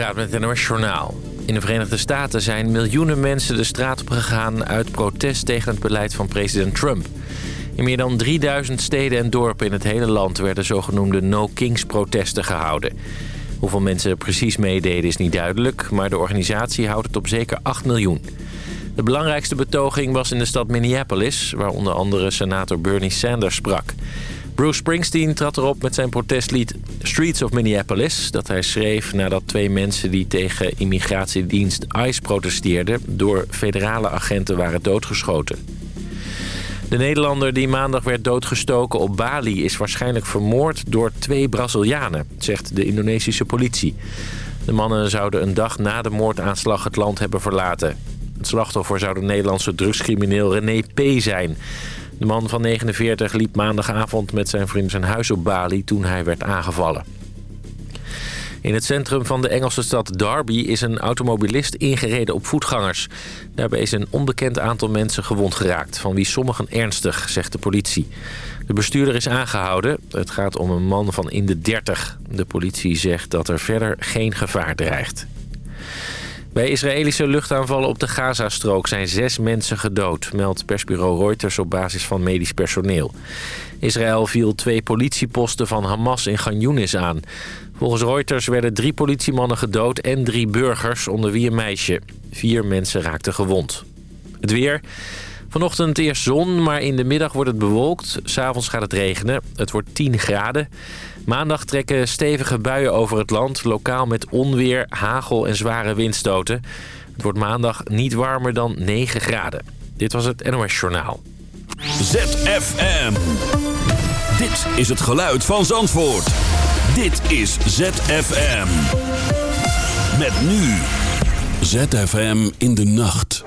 Hoogstraat met het NOS. In de Verenigde Staten zijn miljoenen mensen de straat op gegaan... uit protest tegen het beleid van president Trump. In meer dan 3000 steden en dorpen in het hele land... werden zogenoemde no-kings-protesten gehouden. Hoeveel mensen precies meededen is niet duidelijk... maar de organisatie houdt het op zeker 8 miljoen. De belangrijkste betoging was in de stad Minneapolis... waar onder andere senator Bernie Sanders sprak... Bruce Springsteen trad erop met zijn protestlied Streets of Minneapolis... dat hij schreef nadat twee mensen die tegen immigratiedienst ICE protesteerden... door federale agenten waren doodgeschoten. De Nederlander die maandag werd doodgestoken op Bali... is waarschijnlijk vermoord door twee Brazilianen, zegt de Indonesische politie. De mannen zouden een dag na de moordaanslag het land hebben verlaten. Het slachtoffer zou de Nederlandse drugscrimineel René P. zijn... De man van 49 liep maandagavond met zijn vriend zijn huis op Bali toen hij werd aangevallen. In het centrum van de Engelse stad Derby is een automobilist ingereden op voetgangers. Daarbij is een onbekend aantal mensen gewond geraakt, van wie sommigen ernstig, zegt de politie. De bestuurder is aangehouden. Het gaat om een man van in de 30. De politie zegt dat er verder geen gevaar dreigt. Bij Israëlische luchtaanvallen op de Gazastrook zijn zes mensen gedood... meldt persbureau Reuters op basis van medisch personeel. Israël viel twee politieposten van Hamas in Gan aan. Volgens Reuters werden drie politiemannen gedood en drie burgers, onder wie een meisje. Vier mensen raakten gewond. Het weer... Vanochtend eerst zon, maar in de middag wordt het bewolkt. S'avonds gaat het regenen. Het wordt 10 graden. Maandag trekken stevige buien over het land. Lokaal met onweer, hagel en zware windstoten. Het wordt maandag niet warmer dan 9 graden. Dit was het NOS Journaal. ZFM. Dit is het geluid van Zandvoort. Dit is ZFM. Met nu. ZFM in de nacht.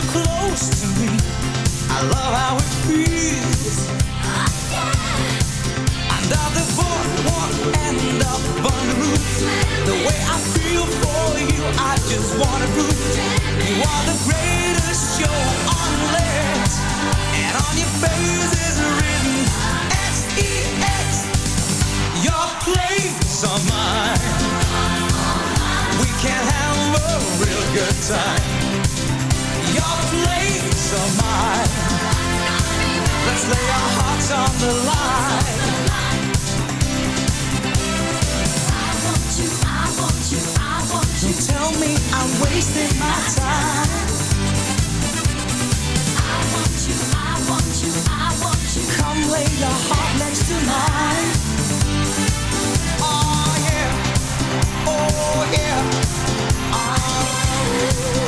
So close to me. I love how it feels. Under the boardwalk and up on the roof. The way I feel for you, I just wanna prove. You are the greatest show on land. And on your face is written S-E-X. Your place or mine. We can have a real good time. Lay our hearts on the line. I want you, I want you, I want you. Don't tell me I'm wasting my time. I want you, I want you, I want you. Come lay your heart next to mine. Oh yeah, oh yeah, Oh,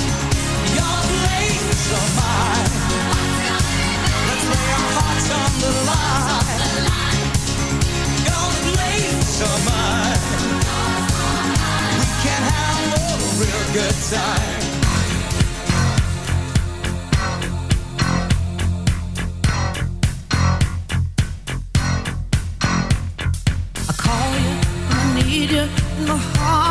good time. I call you, I need you, my heart's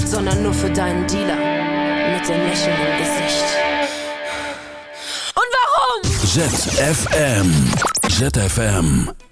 Sondern nur für deinen Dealer. Mit dem Lächeln im Gesicht. Und warum? ZFM. ZFM.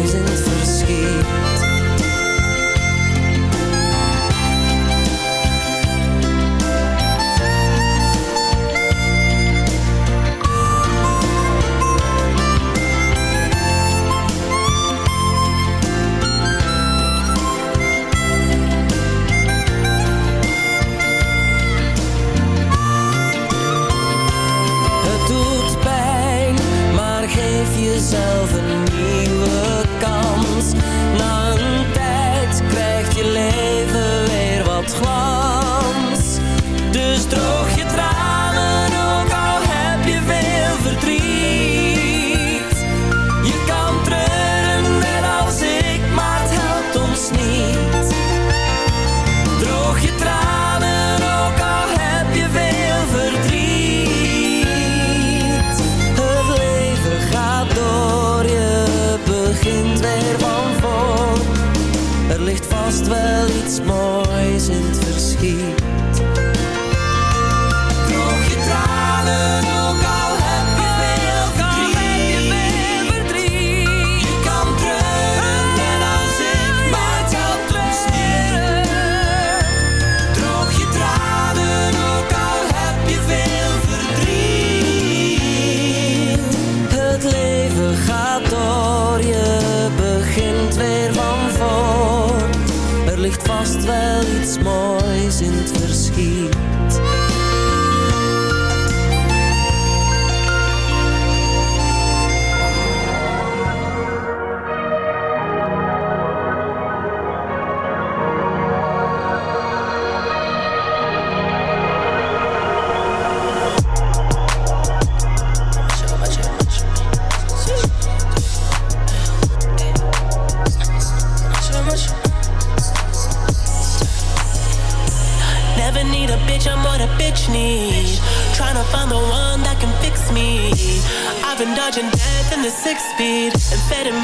poisoned for the speed, amphetamine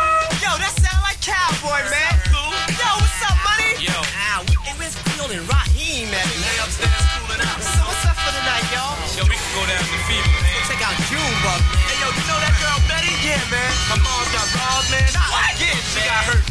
Cowboy, man. Cool. Yo, what's up, money? Yo. Ah, we, hey, where's Field and Raheem at? Lay upstairs cooling out. So what's up for the night, y'all? Yo, we can go down to the fever, man. Go check out Junebug, man. Hey, yo, you know that girl Betty? Yeah, man. My mom got robbed, man. What? Yeah, she got hurt.